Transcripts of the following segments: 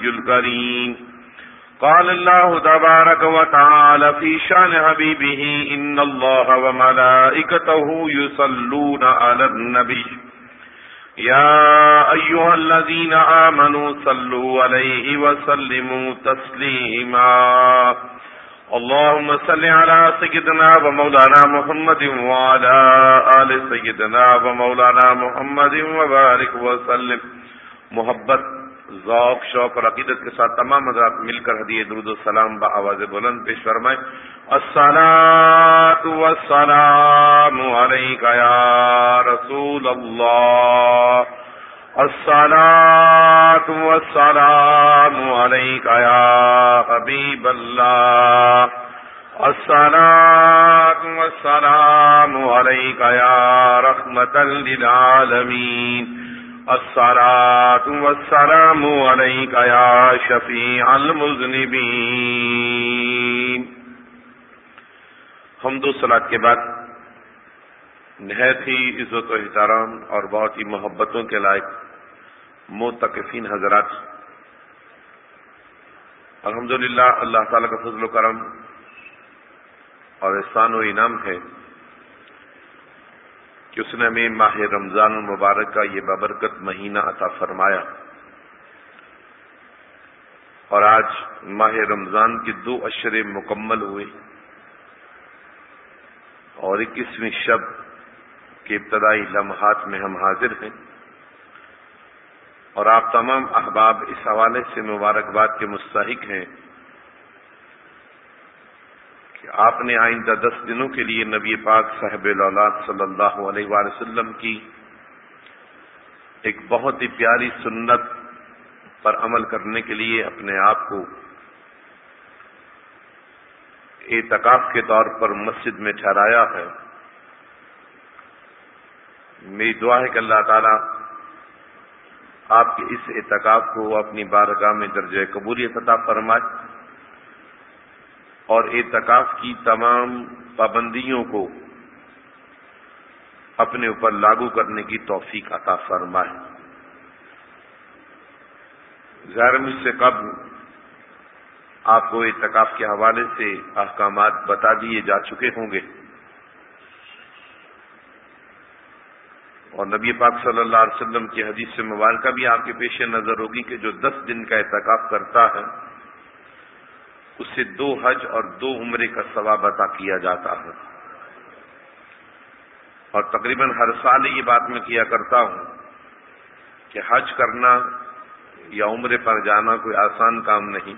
العلي الكريم. قال الله تبارك وتعالى في شان حبيبه إن الله وملائكته يصلون على النبي. يا أيها الذين آمنوا صلوا عليه وسلموا تسليما. اللهم صل على سيدنا ومولانا محمد وعلى آل سيدنا ومولانا محمد وبارك وسلم. محبت ذوق، شوق اور عقیدت کے ساتھ تمام حضرات مل کر حدیث درود السلام با آواز بلند پیش فرمائے۔ السلام والسلام علیک یا رسول اللہ۔ السلام والسلام علیک یا حبیب اللہ۔ السلام والسلام علیک یا رحمت للعالمین۔ الصلاة والسلام عليك يا شفيع المذنبين. حمد و صلاة کے بعد نہایت ہی عزت و احترام اور بہت ہی محبتوں کے لائق متقفین حضرات الحمدللہ اللہ تعالی کا فضل و کرم اور احسان و انعام ہے کہ اس نے ہمیں ماہ رمضان المبارک کا یہ بابرکت مہینہ عطا فرمایا۔ اور آج ماہ رمضان کے دو اشرے مکمل ہوئے۔ اور اکیسویں شب کے ابتدائی لمحات میں ہم حاضر ہیں۔ اور آپ تمام احباب اس حوالے سے مبارکباد کے مستحق ہیں۔ کہ آپ نے آئندہ دس دنوں کے لیے نبی پاک صاحب اولاد صلی اللہ علیہ وآلہ وسلم کی ایک بہت ہی پیاری سنت پر عمل کرنے کے لیے اپنے آپ کو اعتکاف کے طور پر مسجد میں ٹھہرایا ہے۔ میری دعا ہے کہ اللہ تعالی آپ کے اس اعتکاف کو اپنی بارگاہ میں درجہ قبولیت عطا فرمائے۔ اور اعتکاف کی تمام پابندیوں کو اپنے اوپر لاگو کرنے کی توفیق عطا فرمائے۔ ظاہر مجھ سے قبل آپ کو اعتکاف کے حوالے سے احکامات بتا دیے جا چکے ہوں گے۔ اور نبی پاک صلی اللہ علیہ وسلم کی حدیث سے مبارکہ بھی آپ کے پیش نظر ہوگی کہ جو دس دن کا اعتکاف کرتا ہے اس سے دو حج اور دو عمرے کا ثواب عطا کیا جاتا ہے۔ اور تقریباً ہر سال یہ بات میں کیا کرتا ہوں کہ حج کرنا یا عمرے پر جانا کوئی آسان کام نہیں۔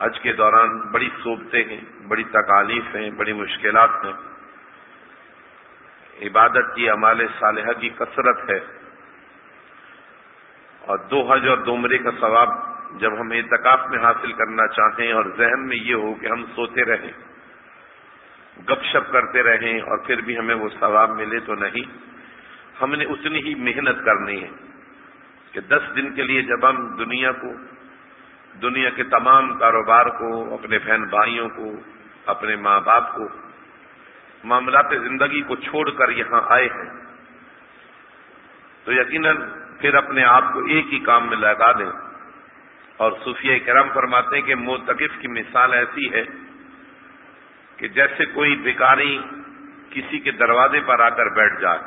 حج کے دوران بڑی صوبتیں ہیں، بڑی تکالیف ہیں، بڑی مشکلات ہیں۔ عبادت کی عمال صالحہ کی کثرت ہے۔ اور دو حج اور دو عمرے کا ثواب جب ہم اعتکاف میں حاصل کرنا چاہیں اور ذہن میں یہ ہو کہ ہم سوتے رہیں، گپ شپ کرتے رہیں اور پھر بھی ہمیں وہ ثواب ملے تو نہیں، ہم نے اتنی ہی محنت کرنی ہے کہ دس دن کے لیے جب ہم دنیا کو، دنیا کے تمام کاروبار کو، اپنے بہن بھائیوں کو، اپنے ماں باپ کو، معاملات زندگی کو چھوڑ کر یہاں آئے ہیں، تو یقیناً پھر اپنے آپ کو ایک ہی کام میں لگا دیں۔ اور صوفیہ کرم فرماتے ہیں کہ موتقف کی مثال ایسی ہے کہ جیسے کوئی بھکاری کسی کے دروازے پر آ کر بیٹھ جائے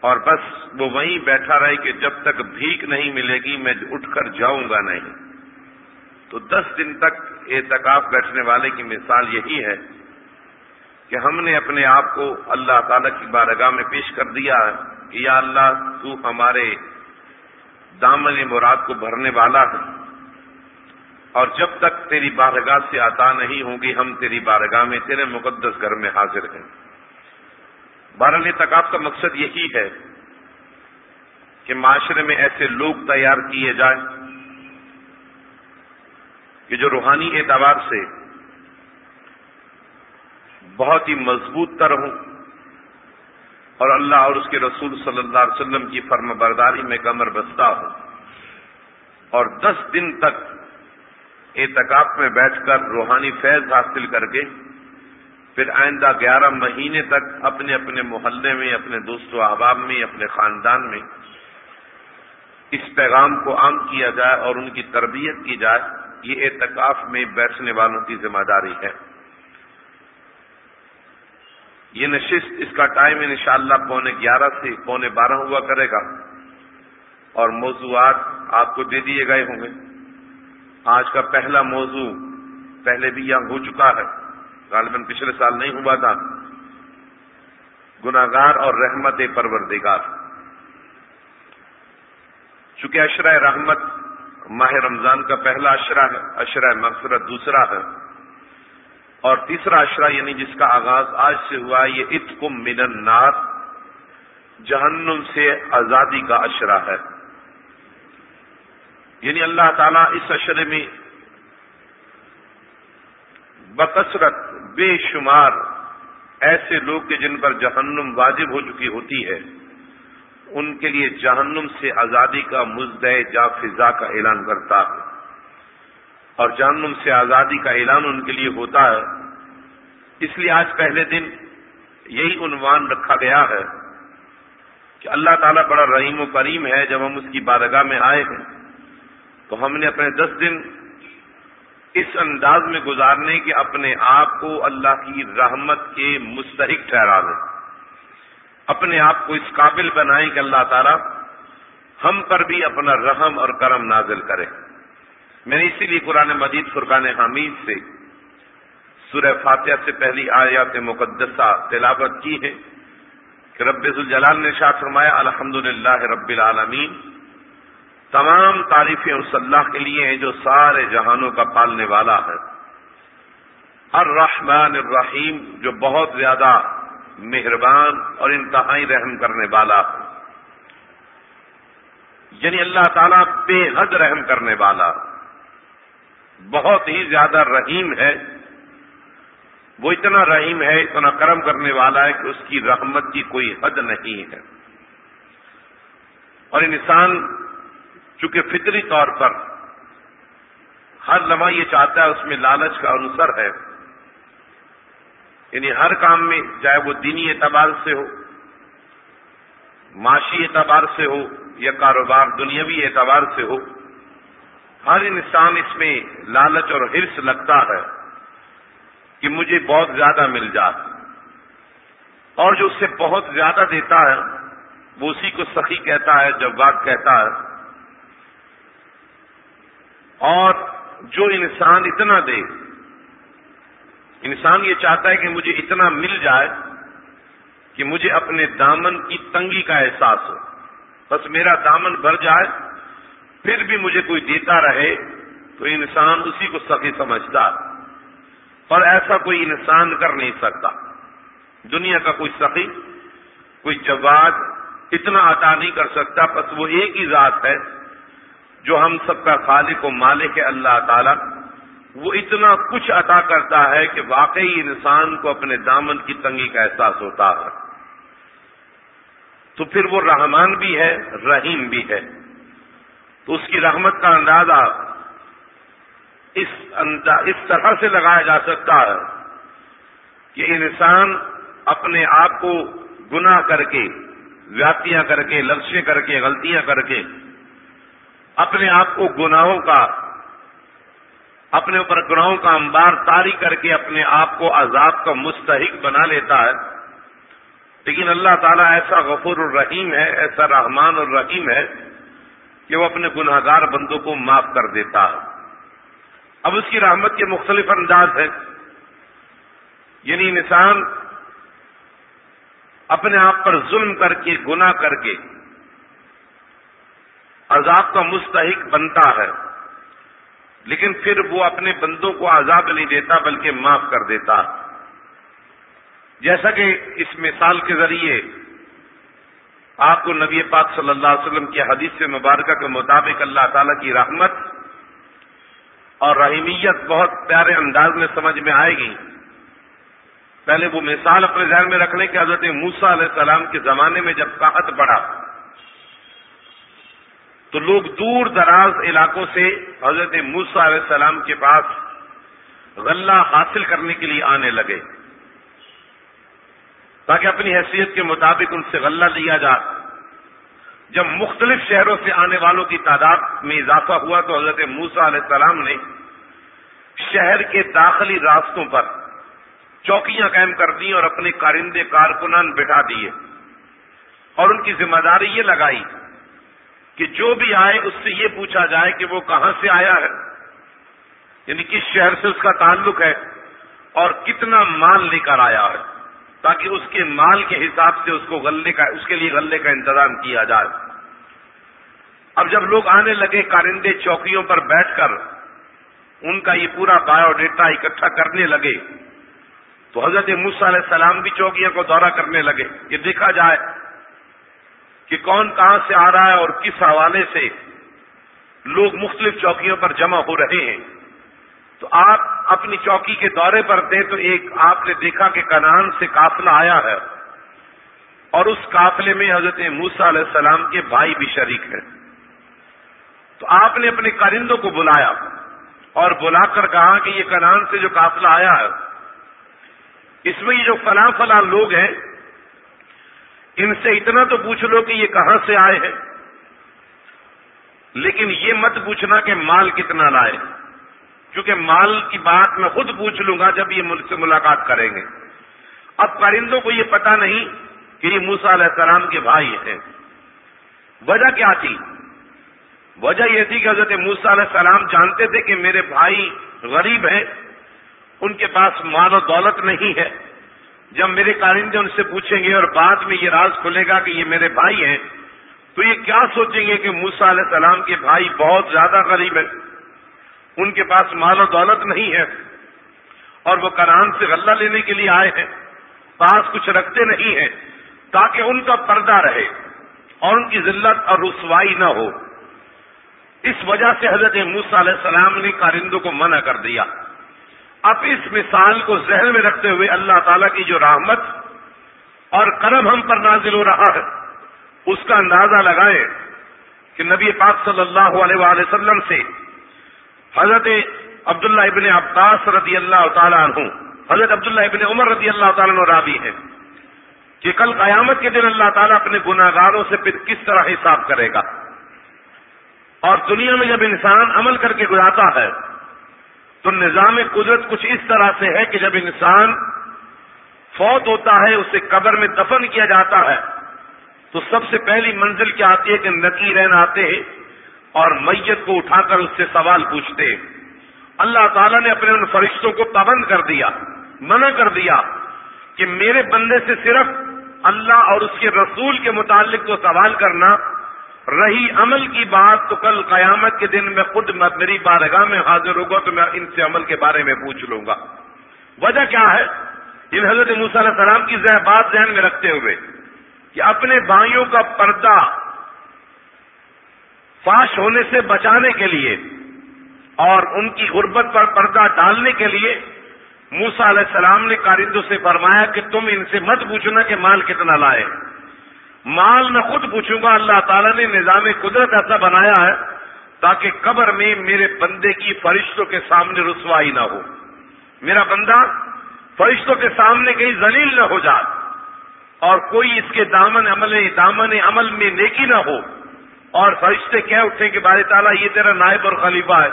اور بس وہ وہیں بیٹھا رہے کہ جب تک بھیک نہیں ملے گی میں اٹھ کر جاؤں گا نہیں۔ تو دس دن تک اعتکاف بیٹھنے والے کی مثال یہی ہے کہ ہم نے اپنے آپ کو اللہ تعالی کی بارگاہ میں پیش کر دیا کہ یا اللہ تو ہمارے دامن مراد کو بھرنے والا ہے۔ اور جب تک تیری بارگاہ سے عطا نہیں ہوگی ہم تیری بارگاہ میں، تیرے مقدس گھر میں حاضر ہیں۔ بارہ تقاب کا مقصد یہی ہے کہ معاشرے میں ایسے لوگ تیار کیے جائیں کہ جو روحانی اعتبار سے بہت ہی مضبوط تر ہوں۔ اور اللہ اور اس کے رسول صلی اللہ علیہ وسلم کی فرم برداری میں کمر بستہ ہو۔ اور دس دن تک اعتکاف میں بیٹھ کر روحانی فیض حاصل کر کے پھر آئندہ گیارہ مہینے تک اپنے اپنے محلے میں، اپنے دوست و احباب میں، اپنے خاندان میں اس پیغام کو عام کیا جائے اور ان کی تربیت کی جائے۔ یہ اعتکاف میں بیٹھنے والوں کی ذمہ داری ہے۔ یہ نشست اس کا ٹائم انشاءاللہ پونے گیارہ سے پونے بارہ ہوا کرے گا اور موضوعات آپ کو دے دیے گئے ہوں گے۔ آج کا پہلا موضوع پہلے بھی یہاں ہو چکا ہے۔ غالباً پچھلے سال نہیں ہوا تھا۔ گناگار اور رحمت پروردگار۔ چونکہ اشرہ رحمت ماہ رمضان کا پہلا اشرہ ہے اشرہ مغفرت دوسرا ہے۔ اور تیسرا اشرہ یعنی جس کا آغاز آج سے ہوا یہ اتکم من النار، جہنم سے آزادی کا اشرہ ہے۔ یعنی اللہ تعالیٰ اس اشرے میں بکثرت، بے شمار ایسے لوگ کے جن پر جہنم واجب ہو چکی ہوتی ہے، ان کے لیے جہنم سے آزادی کا مزد جا فضا کا اعلان کرتا ہے۔ اور جہنم سے آزادی کا اعلان ان کے لیے ہوتا ہے۔ اس لیے آج پہلے دن یہی عنوان رکھا گیا ہے کہ اللہ تعالیٰ بڑا رحیم و کریم ہے۔ جب ہم اس کی بارگاہ میں آئے ہیں تو ہم نے اپنے دس دن اس انداز میں گزارنے کہ اپنے آپ کو اللہ کی رحمت کے مستحق ٹھہرا دیں۔ اپنے آپ کو اس قابل بنائیں کہ اللہ تعالیٰ ہم پر بھی اپنا رحم اور کرم نازل کرے۔ میں نے اسی لیے قرآن مجید فرقان حمید سے سورہ فاتحہ سے پہلی آیات مقدسہ تلاوت کی ہے کہ رب الجلال نے شاہ فرمایا الحمد رب العالمین۔ تمام تعریفیں اس اللہ کے لیے ہیں جو سارے جہانوں کا پالنے والا ہے۔ الرحمن الرحیم، جو بہت زیادہ مہربان اور انتہائی رحم کرنے والا ہے۔ یعنی اللہ تعالیٰ بے حد رحم کرنے والا بہت ہی زیادہ رحیم ہے۔ وہ اتنا رحیم ہے، اتنا کرم کرنے والا ہے کہ اس کی رحمت کی کوئی حد نہیں ہے۔ اور انسان چونکہ فطری طور پر ہر لمحہ یہ چاہتا ہے اس میں لالچ کا عنصر ہے یعنی ہر کام میں چاہے وہ دینی اعتبار سے ہو، معاشی اعتبار سے ہو یا کاروبار دنیاوی اعتبار سے ہو ہر انسان اس میں لالچ اور ہرس لگتا ہے کہ مجھے بہت زیادہ مل جائے اور جو اس سے بہت زیادہ دیتا ہے، وہ اسی کو سخی کہتا ہے جب کہتا ہے۔ اور جو انسان اتنا دے، انسان یہ چاہتا ہے کہ مجھے اتنا مل جائے کہ مجھے اپنے دامن کی تنگی کا احساس ہو۔ بس میرا دامن بھر جائے پھر بھی مجھے کوئی دیتا رہے تو انسان اسی کو سخی سمجھتا اور ایسا کوئی انسان کر نہیں سکتا۔ دنیا کا کوئی سخی، کوئی جواد اتنا عطا نہیں کر سکتا، بس وہ ایک ہی ذات ہے جو ہم سب کا خالق و مالک ہے، اللہ تعالی۔ وہ اتنا کچھ عطا کرتا ہے کہ واقعی انسان کو اپنے دامن کی تنگی کا احساس ہوتا ہے۔ تو پھر وہ رحمان بھی ہے، رحیم بھی ہے۔ تو اس کی رحمت کا اندازہ اس اس طرح سے لگایا جا سکتا ہے کہ انسان اپنے آپ کو گناہ کر کے ویاتیاں کر کے لفشیں کر کے، غلطیاں کر کے اپنے آپ کو گناہوں کا، اپنے اوپر گناہوں کا انبار تاری کر کے اپنے آپ کو عذاب کا مستحق بنا لیتا ہے۔ لیکن اللہ تعالیٰ ایسا غفور الرحیم ہے، ایسا رحمان الرحیم ہے کہ وہ اپنے گناہ گار بندوں کو معاف کر دیتا ہے۔ اب اس کی رحمت کے مختلف انداز ہیں۔ یعنی انسان اپنے آپ پر ظلم کر کے، گناہ کر کے عذاب کا مستحق بنتا ہے۔ لیکن پھر وہ اپنے بندوں کو عذاب نہیں دیتا، بلکہ معاف کر دیتا۔ جیسا کہ اس مثال کے ذریعے آپ کو نبی پاک صلی اللہ علیہ وسلم کی حدیث مبارکہ کے مطابق اللہ تعالی کی رحمت اور رحیمیت بہت پیارے انداز میں سمجھ میں آئے گی۔ پہلے وہ مثال اپنے ذہن میں رکھنے کی حضرت موسا علیہ السلام کے زمانے میں جب قحط بڑھا تو لوگ دور دراز علاقوں سے حضرت موسا علیہ السلام کے پاس غلہ حاصل کرنے کے لیے آنے لگے۔ تاکہ اپنی حیثیت کے مطابق ان سے غلہ لیا جا۔ جب مختلف شہروں سے آنے والوں کی تعداد میں اضافہ ہوا تو حضرت موسا علیہ السلام نے شہر کے داخلی راستوں پر چوکیاں قائم کر دی اور اپنے کارندے کارکنان بٹھا دیے اور ان کی ذمہ داری یہ لگائی کہ جو بھی آئے اس سے یہ پوچھا جائے کہ وہ کہاں سے آیا ہے۔ یعنی کس شہر سے اس کا تعلق ہے اور کتنا مال لے کر آیا ہے۔ تاکہ اس کے مال کے حساب سے اس کو غلے کا اس کے لیے غلے کا انتظام کیا جائے۔ اب جب لوگ آنے لگے کارندے چوکیوں پر بیٹھ کر، ان کا یہ پورا بایو ڈیٹا اکٹھا کرنے لگے، تو حضرت موسا علیہ السلام بھی چوکیوں کو دورہ کرنے لگے۔ کہ دیکھا جائے کہ کون کہاں سے آ رہا ہے اور کس حوالے سے لوگ مختلف چوکیوں پر جمع ہو رہے ہیں۔ تو آپ اپنی چوکی کے دورے پر تھے تو ایک آپ نے دیکھا کہ کنان سے قافلہ آیا ہے اور اس قافلے میں حضرت موسا علیہ السلام کے بھائی بھی شریک ہیں۔ تو آپ نے اپنے کرندوں کو بلایا اور بلا کر کہا کہ یہ کنان سے جو قافلہ آیا ہے، اس میں یہ جو فلاں فلاں لوگ ہیں، ان سے اتنا تو پوچھ لو کہ یہ کہاں سے آئے ہیں۔ لیکن یہ مت پوچھنا کہ مال کتنا لائے۔ کیونکہ مال کی بات میں خود پوچھ لوں گا جب یہ ملک سے ملاقات کریں گے۔ اب پرندوں کو یہ پتا نہیں کہ یہ موسا علیہ السلام کے بھائی ہیں۔ وجہ کیا تھی؟ وجہ یہ تھی کہ حضرت موسا علیہ السلام جانتے تھے کہ میرے بھائی غریب ہیں، ان کے پاس مال و دولت نہیں ہے۔ جب میرے کارندے ان سے پوچھیں گے اور بعد میں یہ راز کھلے گا کہ یہ میرے بھائی ہیں، تو یہ کیا سوچیں گے کہ موسا علیہ السلام کے بھائی بہت زیادہ غریب ہیں۔ ان کے پاس مال و دولت نہیں ہے اور وہ کران سے غلہ لینے کے لیے آئے ہیں، پاس کچھ رکھتے نہیں ہیں، تاکہ ان کا پردہ رہے اور ان کی ذلت اور رسوائی نہ ہو۔ اس وجہ سے حضرت موسا علیہ السلام نے کارندوں کو منع کر دیا۔ اب اس مثال کو ذہن میں رکھتے ہوئے اللہ تعالی کی جو رحمت اور کرم ہم پر نازل ہو رہا ہے، اس کا اندازہ لگائیں کہ نبی پاک صلی اللہ علیہ وآلہ وسلم سے حضرت عبداللہ ابن عباس رضی اللہ تعالیٰ عنہ، حضرت عبداللہ ابن عمر رضی اللہ تعالیٰ عنہ رابی ہے کہ کل قیامت کے دن اللہ تعالیٰ اپنے گناگاروں سے پھر کس طرح حساب کرے گا؟ اور دنیا میں جب انسان عمل کر کے گزارتا ہے، تو نظام قدرت کچھ اس طرح سے ہے کہ جب انسان فوت ہوتا ہے، اسے قبر میں دفن کیا جاتا ہے، تو سب سے پہلی منزل کیا آتی ہے کہ نکیرین آتے ہیں۔ اور میت کو اٹھا کر اس سے سوال پوچھتے، اللہ تعالیٰ نے اپنے ان فرشتوں کو پابند کر دیا، منع کر دیا کہ میرے بندے سے صرف اللہ اور اس کے رسول کے متعلق تو سوال کرنا، رہی عمل کی بات تو کل قیامت کے دن میں خود میری بارگاہ میں حاضر ہوگا تو میں ان سے عمل کے بارے میں پوچھ لوں گا۔ وجہ کیا ہے؟ ان حضرت علیہ السلام کی بات ذہن میں رکھتے ہوئے کہ اپنے بھائیوں کا پردہ فاش ہونے سے بچانے کے لیے اور ان کی غربت پر پردہ ڈالنے کے لیے موسا علیہ السلام نے کارندوں سے فرمایا کہ تم ان سے مت پوچھنا کہ مال کتنا لائے۔ مال میں خود پوچھوں گا، اللہ تعالیٰ نے نظام قدرت ایسا بنایا ہے تاکہ قبر میں میرے بندے کی فرشتوں کے سامنے رسوائی نہ ہو۔ میرا بندہ، فرشتوں کے سامنے کہیں ذلیل نہ ہو جائے اور کوئی اس کے دامن عمل دامن عمل میں نیکی نہ ہو۔ اور فرشتے کہہ اٹھیں کہ بار تعالیٰ، یہ تیرا نائب اور خلیفہ ہے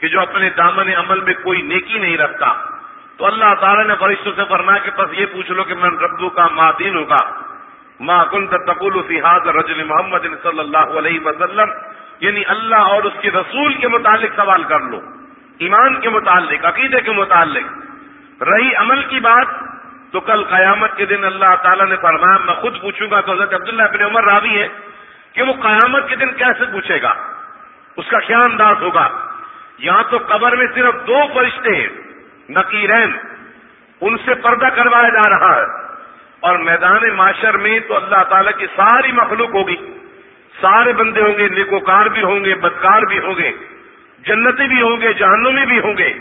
کہ جو اپنے دامن عمل میں کوئی نیکی نہیں رکھتا۔ تو اللہ تعالیٰ نے فرشتوں سے فرمایا کہ بس یہ پوچھ لو کہ میں ربو کا ماتین ہوگا ماں کن تقول فیحاد رجل محمد صلی اللہ علیہ وسلم۔ یعنی اللہ اور اس کے رسول کے متعلق سوال کر لو۔ ایمان کے متعلق، عقیدے کے متعلق۔ رہی عمل کی بات، تو کل قیامت کے دن اللہ تعالیٰ نے فرمایا، میں خود پوچھوں گا تو حضرت عبداللہ اپنے عمر راوی ہے کہ وہ قیامت کے دن کیسے پوچھے گا؟ اس کا کیا انداز ہوگا؟ یہاں تو قبر میں صرف دو فرشتے ہیں، نقیرین، ان سے پردہ کروایا جا رہا ہے، اور میدان معاشر میں تو اللہ تعالی کی ساری مخلوق ہوگی۔ سارے بندے ہوں گے، نیکوکار بھی ہوں گے، بدکار بھی ہوں گے جنتی بھی ہوں گے، جہنمی بھی ہوں گے۔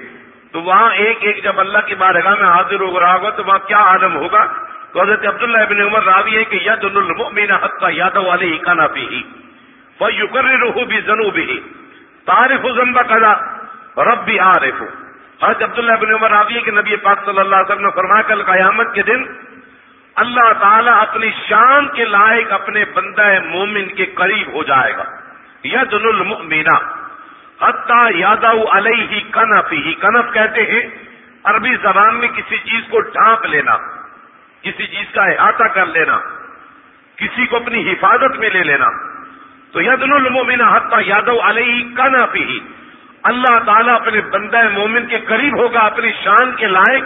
تو وہاں ایک ایک جب اللہ کی بارگاہ میں حاضر ہو رہا ہوگا تو وہاں کیا عالم ہوگا؟ تو حضرت عبداللہ ابن عمر راوی ہے کہ ید المؤمن حق کا یادو والے ہی کا نافی ہی وہ یوکر روح بھی جنو بھی تارف زمبا کدا رب بھی عارف حضرت عبداللہ ابن عمر راوی ہے کہ نبی پاک صلی اللہ علیہ وسلم نے فرمایا کل قیامت کے دن اللہ تعالیٰ اپنی شان کے لائق اپنے بندہ مومن کے قریب ہو جائے گا۔ ید المؤمنہ حتیٰ یادو علیہ ہی کنف ہی کنف کہتے ہیں، عربی زبان میں کسی چیز کو ڈھانپ لینا۔ کسی چیز کا احاطہ کر لینا، کسی کو اپنی حفاظت میں لے لینا۔ تو ید المومنہ حتیٰ یادو علیہ کنف ہی اللہ تعالیٰ اپنے بندہ مومن کے قریب ہوگا، اپنی شان کے لائق،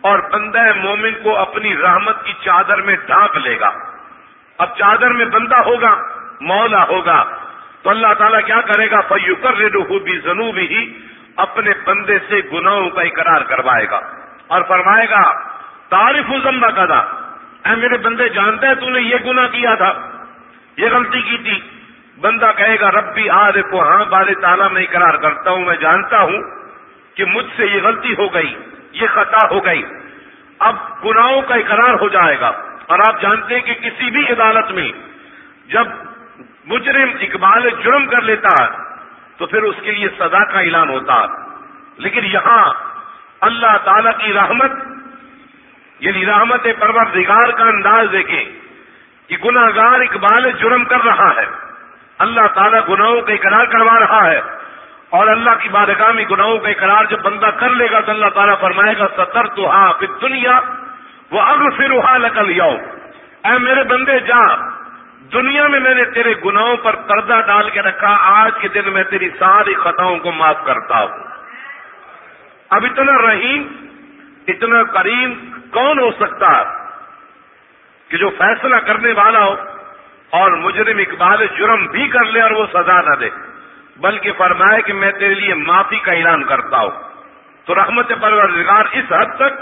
اور بندہ مومن کو اپنی رحمت کی چادر میں ڈھانپ لے گا۔ اب چادر میں بندہ ہوگا، مولا ہوگا۔ تو اللہ تعالیٰ کیا کرے گا؟ فیو کر بھی جنوب ہی اپنے بندے سے گناہوں کا اقرار کروائے گا۔ اور فرمائے گا تعریف ازمبا کدا اے میرے بندے جانتے ہیں تو نے یہ گناہ کیا تھا؟ یہ غلطی کی تھی۔ بندہ کہے گا رب بھی آ کو ہاں بار تعالیٰ میں اقرار کرتا ہوں۔ میں جانتا ہوں کہ مجھ سے یہ غلطی ہو گئی، یہ خطا ہو گئی۔ اب گناہوں کا اقرار ہو جائے گا۔ اور آپ جانتے ہیں کہ کسی بھی عدالت میں جب مجرم اقبال جرم کر لیتا ہے، تو پھر اس کے لیے سزا کا اعلان ہوتا ہے۔ لیکن یہاں اللہ تعالی کی رحمت یعنی رحمت پروردگار کا انداز دیکھیں کہ گناہ گار اقبال جرم کر رہا ہے۔ اللہ تعالیٰ گناہوں کا اقرار کروا رہا ہے۔ اور اللہ کی بادگامی گناہوں کا اقرار جب بندہ کر لے گا تو اللہ تعالیٰ فرمائے گا ستر تو ہاں پھر دنیا وہ اب پھر وہاں نکل جاؤ اے میرے بندے، جا، دنیا میں میں نے تیرے گناہوں پر پردہ ڈال کے رکھا، آج کے دن میں تیری ساری خطاؤں کو معاف کرتا ہوں۔ اب اتنا رحیم، اتنا کریم کون ہو سکتا ہے کہ جو فیصلہ کرنے والا ہو اور مجرم اقبال جرم بھی کر لے اور وہ سزا نہ دے؟ بلکہ فرمائے کہ میں تیرے لیے معافی کا اعلان کرتا ہوں۔ تو رحمت پروردگار اس حد تک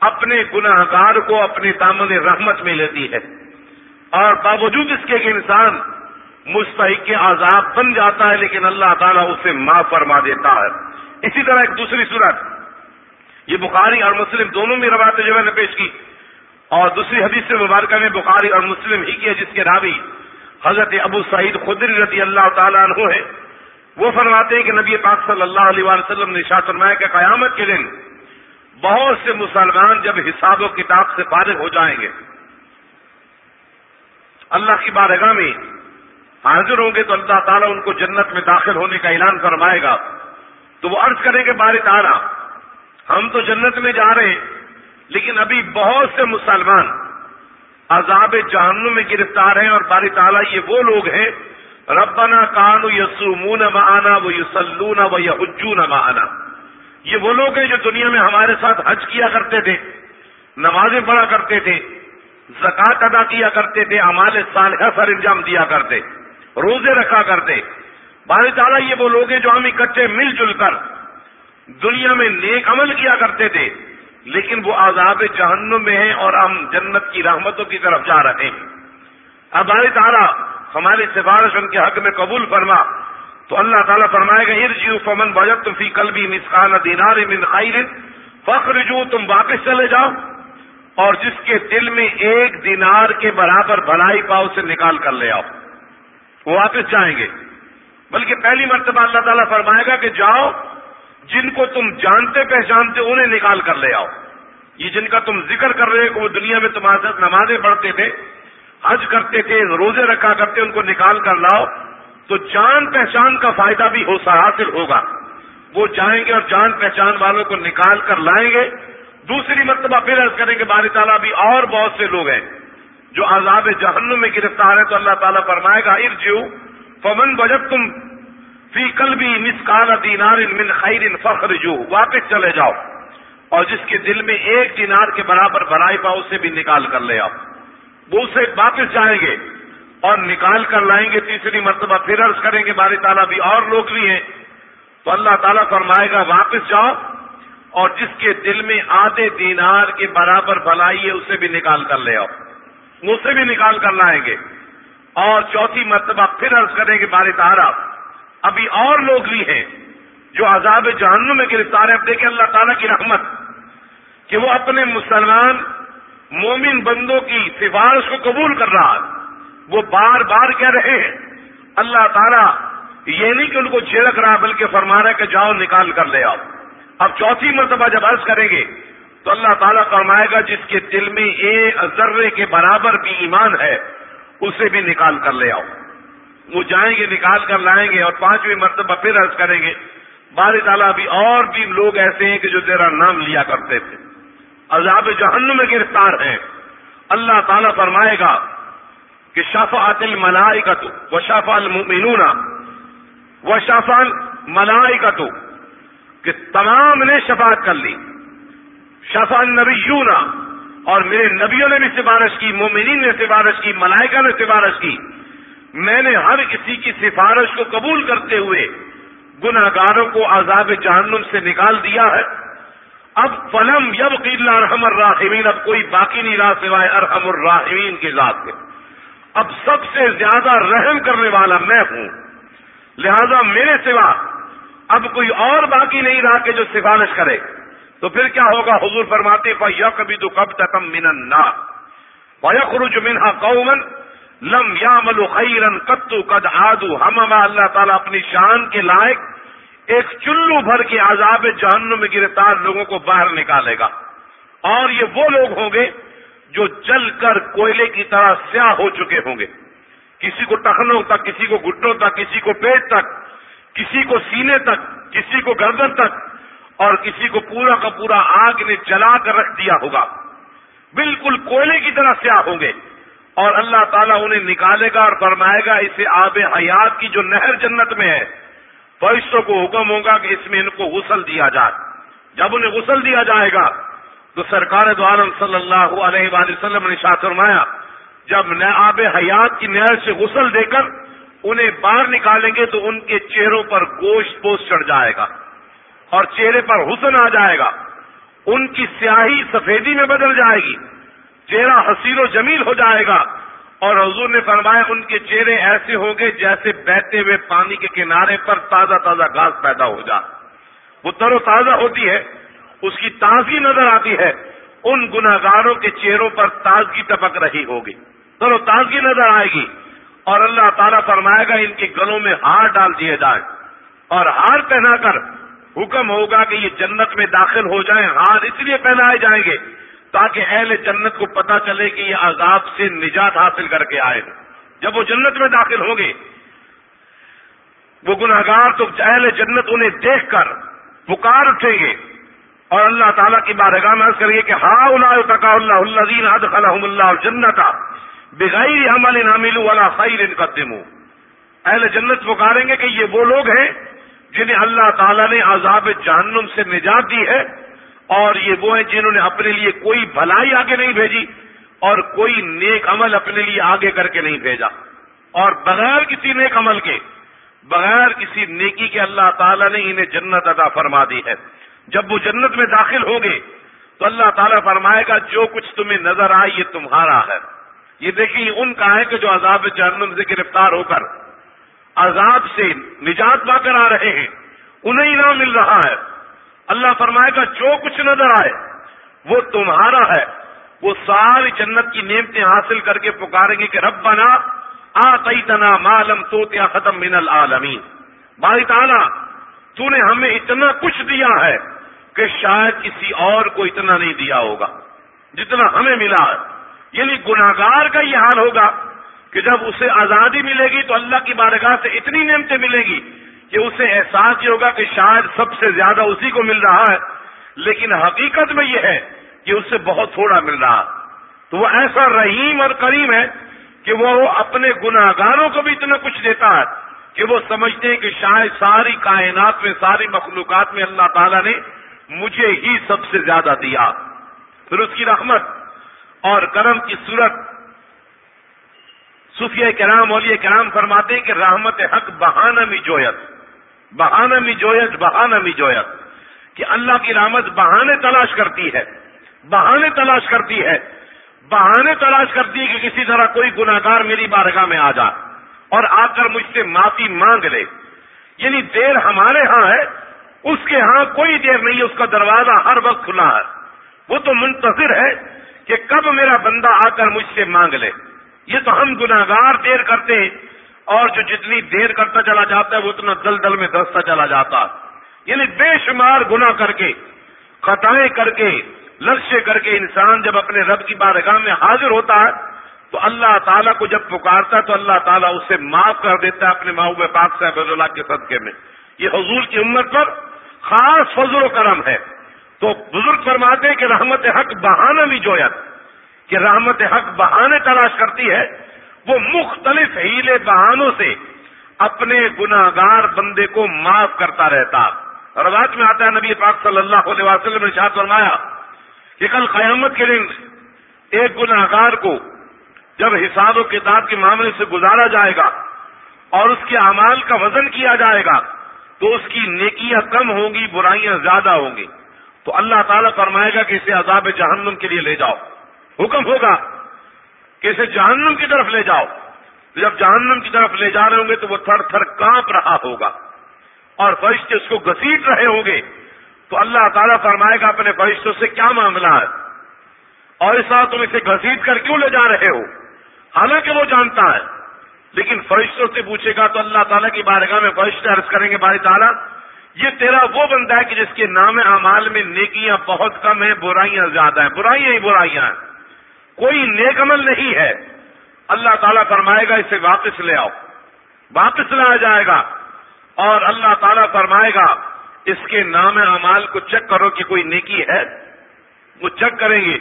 اپنے گناہ گار کو اپنی دامن رحمت میں لیتی ہے۔ اور باوجود اس کے کہ انسان مستحق عذاب بن جاتا ہے، لیکن اللہ تعالیٰ اسے معاف فرما دیتا ہے۔ اسی طرح ایک دوسری صورت۔ یہ بخاری اور مسلم دونوں میں روایت جو میں نے پیش کی۔ اور دوسری حدیث مبارکہ میں بخاری اور مسلم ہی کی ہے، جس کے راوی حضرت ابو سعید خدری رضی اللہ تعالیٰ عنہ ہے وہ فرماتے ہیں کہ نبی پاک صلی اللہ علیہ وسلم نے شاہ فرمایا کہ قیامت کے دن بہت سے مسلمان جب حساب و کتاب سے فارغ ہو جائیں گے۔ اللہ کی بارگاہ میں حاضر ہوں گے تو اللہ تعالیٰ ان کو جنت میں داخل ہونے کا اعلان فرمائے گا۔ تو وہ عرض کریں گے بار تعالیٰ ہم تو جنت میں جا رہے ہیں، لیکن ابھی بہت سے مسلمان عذاب جہنم میں گرفتار ہیں اور باری تعالیٰ یہ وہ لوگ ہیں، ربنا کانو یسومون معنا وہ یوسلون و یحجون معنا۔ یہ وہ لوگ ہیں جو دنیا میں ہمارے ساتھ حج کیا کرتے تھے، نمازیں پڑھا کرتے تھے زکات ادا کیا کرتے تھے ہمارے صالحہ سر انجام دیا کرتے، روزے رکھا کرتے۔ بار تعالیٰ یہ وہ لوگ ہیں جو ہم اکٹھے مل جل کر دنیا میں نیک عمل کیا کرتے تھے، لیکن وہ عذاب جہنم میں ہیں اور ہم جنت کی رحمتوں کی طرف جا رہے ہیں۔ اب بار تعالیٰ ہماری سفارش ان کے حق میں قبول فرما۔ تو اللہ تعالیٰ فرمائے گا ارجیو فمن بجت تم فی کلبی مسکان دینار من خیر فخر جو تم واپس چلے جاؤ اور جس کے دل میں ایک دینار کے برابر بھلائی پاؤ سے نکال کر لے آؤ۔ وہ واپس جائیں گے۔ بلکہ پہلی مرتبہ اللہ تعالیٰ فرمائے گا کہ جاؤ جن کو تم جانتے پہچانتے انہیں نکال کر لے آؤ۔ یہ جن کا تم ذکر کر رہے کہ وہ دنیا میں تمہارے نمازیں پڑھتے تھے، حج کرتے تھے، روزے رکھا کرتے، ان کو نکال کر لاؤ، تو جان پہچان کا فائدہ بھی ہو، حاصل ہوگا۔ وہ جائیں گے اور جان پہچان والوں کو نکال کر لائیں گے۔ دوسری مرتبہ پھر عرض کریں کہ باری تعالیٰ بھی اور بہت سے لوگ ہیں جو عذاب جہنم میں گرفتار ہیں۔ تو اللہ تعالیٰ فرمائے گا ارجو فمن بجب تم فی کل بھی دینار من خیر فخر جو واپس چلے جاؤ۔ اور جس کے دل میں ایک دینار کے برابر بڑائی پاؤ، اسے بھی نکال کر لے آؤ۔ وہ اسے واپس جائیں گے اور نکال کر لائیں گے۔ تیسری مرتبہ پھر عرض کریں گے باری تعالیٰ بھی اور لوگ بھی ہیں۔ تو اللہ تعالیٰ فرمائے گا، واپس جاؤ۔ اور جس کے دل میں آدھے دینار کے برابر بھلائی ہے، اسے بھی نکال کر لے آؤ۔ اسے بھی نکال کر لائیں گے۔ اور چوتھی مرتبہ پھر عرض کریں گے بار تارا ابھی اور لوگ بھی ہیں جو عذاب جہنم میں گرفتار ہیں۔ دیکھیں اللہ تعالیٰ کی رحمت کہ وہ اپنے مسلمان مومن بندوں کی سفارش کو قبول کر رہا ہے۔ وہ بار بار کہہ رہے ہیں۔ اللہ تعالیٰ یہ نہیں کہ ان کو جھڑک رہا بلکہ فرما رہا ہے کہ جاؤ نکال کر لے آؤ۔ اب چوتھی مرتبہ جب عرض کریں گے تو اللہ تعالیٰ فرمائے گا، جس کے دل میں ایک ذرے کے برابر بھی ایمان ہے، اسے بھی نکال کر لے آؤ۔ وہ جائیں گے، نکال کر لائیں گے اور پانچویں مرتبہ پھر عرض کریں گے بار تعالیٰ بھی اور بھی لوگ ایسے ہیں کہ جو تیرا نام لیا کرتے تھے۔ عذاب جہنم میں گرفتار ہیں۔ اللہ تعالیٰ فرمائے گا کہ شفاعت الملائی کا تو وہ شفا المنون وہ شفا ملائی کا تو کہ تمام نے شفاعت کر لی۔ شفا النبیون، اور میرے نبیوں نے بھی سفارش کی، مومنین نے سفارش کی، ملائکہ نے سفارش کی۔ میں نے ہر کسی کی سفارش کو قبول کرتے ہوئے گناگاروں کو عذاب جہنم سے نکال دیا ہے۔ اب فلم یب قلعہ ارحم الراحمین، اب کوئی باقی نہیں رہا سوائے ارحم الراحمین کے ذات کے۔ اب سب سے زیادہ رحم کرنے والا میں ہوں۔ لہذا میرے سوا اب کوئی اور باقی نہیں رہا کہ جو سفارش کرے۔ تو پھر کیا ہوگا؟ حضور فرماتے یا کبھی تو کب تک من خروج منہا قومن لم یا ملو خیرن کتو قد آدو ہم اللہ تعالیٰ اپنی شان کے لائق ایک چلو بھر کے عذاب جہنم میں گرفتار لوگوں کو باہر نکالے گا۔ اور یہ وہ لوگ ہوں گے جو جل کر کوئلے کی طرح سیاہ ہو چکے ہوں گے۔ کسی کو ٹخنوں تک، کسی کو گٹوں تک، کسی کو پیٹ تک، کسی کو سینے تک، کسی کو گردن تک، اور کسی کو پورا کا پورا آگ نے جلا کر رکھ دیا ہوگا۔ بالکل کوئلے کی طرح سیاہ ہوں گے۔ اور اللہ تعالیٰ انہیں نکالے گا اور فرمائے گا اسے آب حیات کی جو نہر جنت میں ہے، فرشتوں کو حکم ہوگا کہ اس میں ان کو غسل دیا جائے۔ جب انہیں غسل دیا جائے گا، تو سرکار دوارم صلی اللہ علیہ وآلہ وسلم نے شاہ فرمایا، جب آب حیات کی نہر سے غسل دے کر انہیں باہر نکالیں گے، تو ان کے چہروں پر گوشت پوش چڑھ جائے گا اور چہرے پر حسن آ جائے گا۔ ان کی سیاہی سفیدی میں بدل جائے گی۔ چہرہ حسین و جمیل ہو جائے گا۔ اور حضور نے فرمایا، ان کے چہرے ایسے ہوں گے جیسے بہتے ہوئے پانی کے کنارے پر تازہ تازہ گھاس پیدا ہو جائے وہ تر و تازہ ہوتی ہے، اس کی تازگی نظر آتی ہے۔ ان گناگاروں کے چہروں پر تازگی ٹپک رہی ہوگی۔ تر و تازگی نظر آئے گی۔ اور اللہ تعالیٰ فرمائے گا، ان کے گلوں میں ہار ڈال دیے جائیں۔ اور ہار پہنا کر حکم ہوگا کہ یہ جنت میں داخل ہو جائیں، ہار اس لیے پہنائے جائیں گے تاکہ اہل جنت کو پتا چلے کہ یہ عذاب سے نجات حاصل کر کے آئے جب وہ جنت میں داخل ہوں گے، وہ گناگار تو اہل جنت انہیں دیکھ کر پکار اٹھیں گے۔ اور اللہ تعالیٰ کی بارگاہ میں عرض کریے کہ ہا تقا اللہ اللہ حد خلحم اللہ جنت بغیر عمل نامل والا خیر ان اہل جنت پکاریں گے کہ یہ وہ لوگ ہیں جنہیں اللہ تعالیٰ نے عذاب جہنم سے نجات دی ہے۔ اور یہ وہ ہیں جنہوں نے اپنے لیے کوئی بھلائی آگے نہیں بھیجی اور کوئی نیک عمل اپنے لیے آگے کر کے نہیں بھیجا۔ اور بغیر کسی نیک عمل کے، بغیر کسی نیکی کے اللہ تعالیٰ نے انہیں جنت ادا فرما دی ہے۔ جب وہ جنت میں داخل ہوں گے تو اللہ تعالیٰ فرمائے گا، جو کچھ تمہیں نظر آئے، یہ تمہارا ہے۔ یہ دیکھیے ان کا ہے کہ جو عذاب جہنم سے گرفتار ہو کر عذاب سے نجات پا کر آ رہے ہیں، انہیں انعام مل رہا ہے۔ اللہ فرمائے گا، جو کچھ نظر آئے، وہ تمہارا ہے۔ وہ ساری جنت کی نعمتیں حاصل کر کے پکاریں گے کہ رب بنا آ تنا معلوم تو تیا ختم من العالمین۔ بھائی تعالیٰ، تو نے ہمیں اتنا کچھ دیا ہے کہ شاید کسی اور کو اتنا نہیں دیا ہوگا، جتنا ہمیں ملا ہے۔ یعنی گناگار کا یہ حال ہوگا کہ جب اسے آزادی ملے گی تو اللہ کی بارگاہ سے اتنی نعمتیں ملے گی کہ اسے احساس یہ ہوگا کہ شاید سب سے زیادہ اسی کو مل رہا ہے، لیکن حقیقت میں یہ ہے کہ اسے بہت تھوڑا مل رہا۔ تو وہ ایسا رحیم اور کریم ہے کہ وہ اپنے گناگاروں کو بھی اتنا کچھ دیتا ہے کہ وہ سمجھتے ہیں کہ شاید ساری کائنات میں، ساری مخلوقات میں اللہ تعالیٰ نے مجھے ہی سب سے زیادہ دیا۔ پھر اس کی رحمت اور کرم کی صورت۔ صوفیہ کرام، اولیاء کرام فرماتے ہیں کہ رحمت حق بہانہ می جویت۔ بہانہ می جویت، بہانہ می جویت۔ کہ اللہ کی رحمت بہانے تلاش کرتی ہے، بہانے تلاش کرتی ہے، بہانے تلاش کرتی ہے کہ کسی طرح کوئی گناگار میری بارگاہ میں آ جائے اور آ کر مجھ سے معافی مانگ لے۔ یعنی دیر ہمارے ہاں ہے، اس کے ہاں کوئی دیر نہیں ہے اس کا دروازہ ہر وقت کھلا ہے۔ وہ تو منتظر ہے کہ کب میرا بندہ آ کر مجھ سے مانگ لے۔ یہ تو ہم گناگار دیر کرتے ہیں۔ اور جو جتنی دیر کرتا چلا جاتا ہے وہ اتنا دل دل میں دستا چلا جاتا ہے۔ یعنی بے شمار گنا کر کے، خطائیں کر کے لکشے کر کے انسان جب اپنے رب کی بارگاہ میں حاضر ہوتا ہے، تو اللہ تعالیٰ کو جب پکارتا ہے تو اللہ تعالیٰ اسے معاف کر دیتا ہے اپنے محبوب پاک صاحب اللہ کے صدقے میں۔ یہ حضور کی امت پر خاص فضل و کرم ہے۔ تو بزرگ فرماتے ہیں کہ رحمت حق بہانہ بھی جویت کہ رحمت حق بہانے تلاش کرتی ہے۔ وہ مختلف ہیلے بہانوں سے اپنے گناگار بندے کو معاف کرتا رہتا۔ اور میں آتا ہے، نبی پاک صلی اللہ علیہ وسلم نے شاہ فرمایا کہ کل قیامت کے دن ایک گناگار کو جب حساب و کتاب کے معاملے سے گزارا جائے گا اور اس کے اعمال کا وزن کیا جائے گا، تو اس کی نیکیاں کم ہوں گی، برائیاں زیادہ ہوں گی۔ تو اللہ تعالیٰ فرمائے گا کہ اسے عذاب جہنم کے لیے لے جاؤ۔ حکم ہوگا کہ اسے جہنم کی طرف لے جاؤ۔ جب جہنم کی طرف لے جا رہے ہوں گے تو وہ تھر تھر کانپ رہا ہوگا۔ اور فرشتے اس کو گسیٹ رہے ہوں گے۔ تو اللہ تعالیٰ فرمائے گا، اپنے فرشتوں سے کیا معاملہ ہے؟ اور اس طرح تم اسے گسیٹ کر کیوں لے جا رہے ہو؟ حالانکہ وہ جانتا ہے۔ لیکن فرشتوں سے پوچھے گا تو اللہ تعالیٰ کی بارگاہ میں فرشتے عرض کریں گے، بھائی تعالیٰ یہ تیرا وہ بندہ ہے کہ جس کے نام اعمال میں نیکیاں بہت کم ہیں، برائیاں زیادہ ہیں۔ برائیاں ہی برائیاں ہیں۔ کوئی نیک عمل نہیں ہے۔ اللہ تعالیٰ فرمائے گا، اسے واپس لے آؤ۔ واپس لایا جائے گا۔ اور اللہ تعالیٰ فرمائے گا، اس کے نام اعمال کو چیک کرو کہ کوئی نیکی ہے۔ وہ چیک کریں گے۔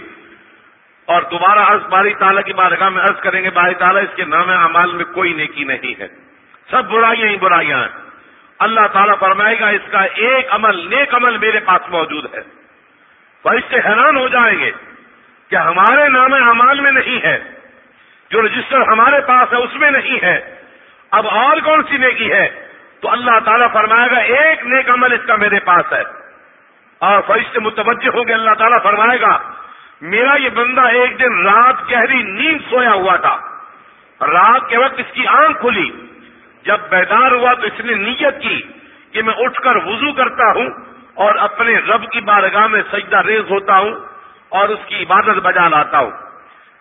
اور دوبارہ عرض، باری تعالیٰ کی بارگاہ میں عرض کریں گے، باری تعالیٰ، اس کے نام اعمال میں کوئی نیکی نہیں ہے۔ سب برائیاں ہی برائیاں ہیں۔ اللہ تعالیٰ فرمائے گا، اس کا ایک عمل، نیک عمل میرے پاس موجود ہے۔ اور اس سے حیران ہو جائیں گے۔ کہ ہمارے نام اعمال میں نہیں ہے، جو رجسٹر ہمارے پاس ہے اس میں نہیں ہے۔ اب اور کون سی نیکی ہے؟ تو اللہ تعالیٰ فرمائے گا، ایک نیک عمل اس کا میرے پاس ہے۔ اور فرشتے متوجہ ہوں گے، اللہ تعالیٰ فرمائے گا، میرا یہ بندہ ایک دن رات گہری نیند سویا ہوا تھا۔ رات کے وقت اس کی آنکھ کھلی۔ جب بیدار ہوا تو اس نے نیت کی کہ میں اٹھ کر وضو کرتا ہوں اور اپنے رب کی بارگاہ میں سجدہ ریز ہوتا ہوں۔ اور اس کی عبادت بجا لاتا ہوں۔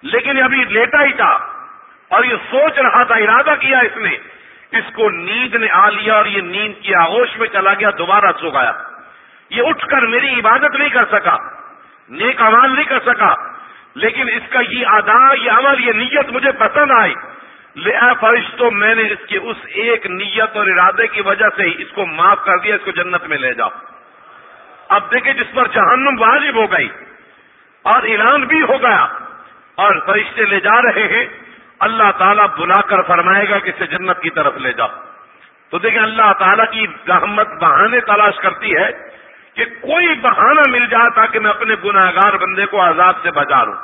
لیکن ابھی لیٹا ہی تھا اور یہ سوچ رہا تھا، ارادہ کیا اس نے۔ اس کو نیند نے آ لیا اور یہ نیند کی آغوش میں چلا گیا، دوبارہ سو یہ اٹھ کر میری عبادت نہیں کر سکا، نیک عمل نہیں کر سکا۔ لیکن اس کا یہ ادا، یہ عمل، یہ نیت مجھے پسند آئی۔ لیا فرش تو میں نے اس کی اس ایک نیت اور ارادے کی وجہ سے اس کو معاف کر دیا، اس کو جنت میں لے جاؤ۔ اب دیکھیں جس پر جہنم واجب ہو گئی۔ اور اعلان بھی ہو گیا اور فرشتے لے جا رہے ہیں۔ اللہ تعالیٰ بلا کر فرمائے گا کہ اسے جنت کی طرف لے جاؤ۔ تو دیکھیں اللہ تعالیٰ کی رحمت بہانے تلاش کرتی ہے کہ کوئی بہانہ مل جائے تاکہ میں اپنے گناگار بندے کو عذاب سے بچا لوں۔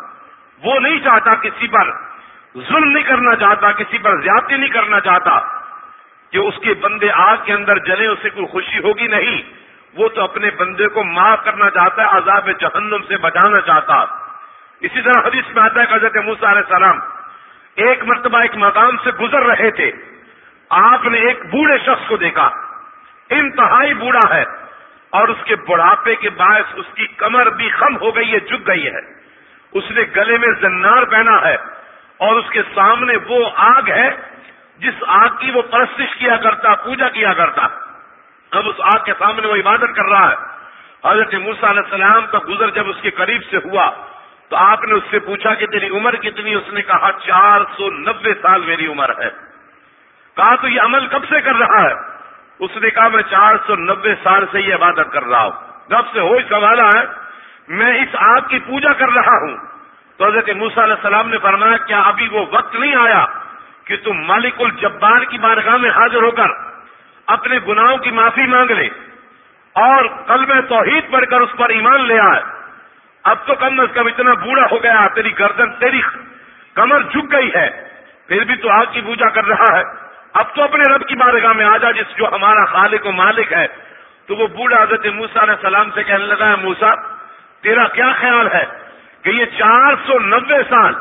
وہ نہیں چاہتا کسی پر ظلم نہیں کرنا چاہتا، کسی پر زیادتی نہیں کرنا چاہتا کہ اس کے بندے آگ کے اندر جلے اسے کوئی خوشی ہوگی نہیں۔ وہ تو اپنے بندے کو معاف کرنا چاہتا ہے، عذاب جہنم سے بچانا چاہتا اسی طرح حدیث میں آتا ہے حضرت موسیٰ علیہ السلام ایک مرتبہ ایک مقام سے گزر رہے تھے۔ آپ نے ایک بوڑھے شخص کو دیکھا۔ انتہائی بوڑھا ہے۔ اور اس کے بڑھاپے کے باعث اس کی کمر بھی خم ہو گئی ہے، جھک گئی ہے۔ اس نے گلے میں زنار پہنا ہے۔ اور اس کے سامنے وہ آگ ہے، جس آگ کی وہ پرستش کیا کرتا، پوجا کیا کرتا۔ اب اس آگ کے سامنے وہ عبادت کر رہا ہے۔ حضرت موسا علیہ السلام کا گزر جب اس کے قریب سے ہوا، تو آپ نے اس سے پوچھا کہ تیری عمر کتنی؟ اس نے کہا، چار سو نبے سال میری عمر ہے۔ کہا، تو یہ عمل کب سے کر رہا ہے؟ اس نے کہا، میں چار سو نبے سال سے یہ عبادت کر رہا ہوں۔ جب سے ہو سوالا ہے، میں اس آگ کی پوجا کر رہا ہوں۔ تو حضرت موسا علیہ السلام نے فرمایا، کیا ابھی وہ وقت نہیں آیا کہ تم مالک الجبار کی بارگاہ میں حاضر ہو کر اپنے گناہوں کی معافی مانگ لے اور کل میں توحید پڑھ کر اس پر ایمان لے آئے۔ اب تو کم از کم اتنا بوڑھا ہو گیا، تیری گردن، تیری کمر جھک گئی ہے۔ پھر بھی تو آگ کی پوجا کر رہا ہے۔ اب تو اپنے رب کی بارگاہ میں آ جا، جس جو ہمارا خالق و مالک ہے۔ تو وہ بوڑھا حضرت موسا علیہ السلام سے کہنے لگا ہے موسا تیرا کیا خیال ہے کہ یہ چار سو نبے سال